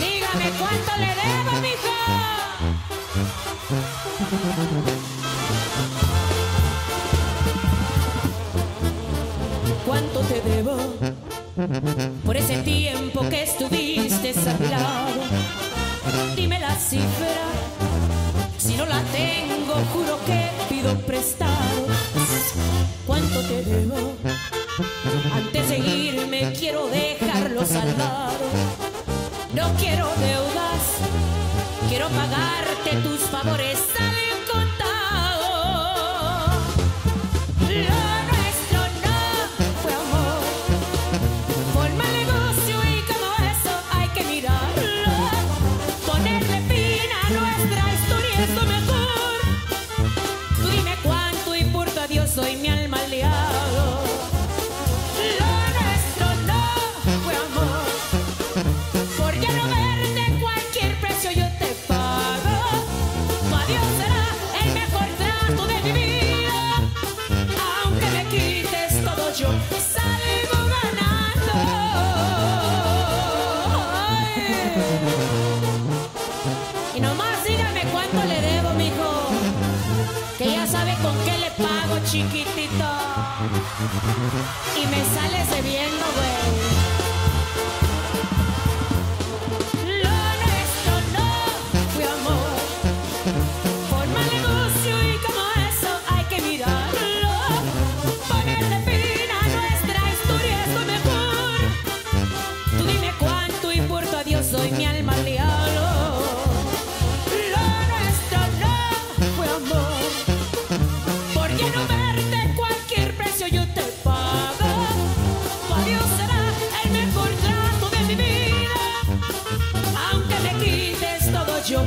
Dígame cuánto le debo, mija. ¿Cuánto te debo por ese tiempo que estuviste a mi lado? Dime la cifra, si no la tengo, juro que pido prestado. ¿Cuánto te debo? Antes de irme quiero dejarlo saldado. No quiero deudas, quiero pagarte tus favores yo salgo ganando. Y nomás dígame cuánto le debo, mijo. Que ya sabe con qué le pago, chiquitito. Y me sales debiendo, güey. Yo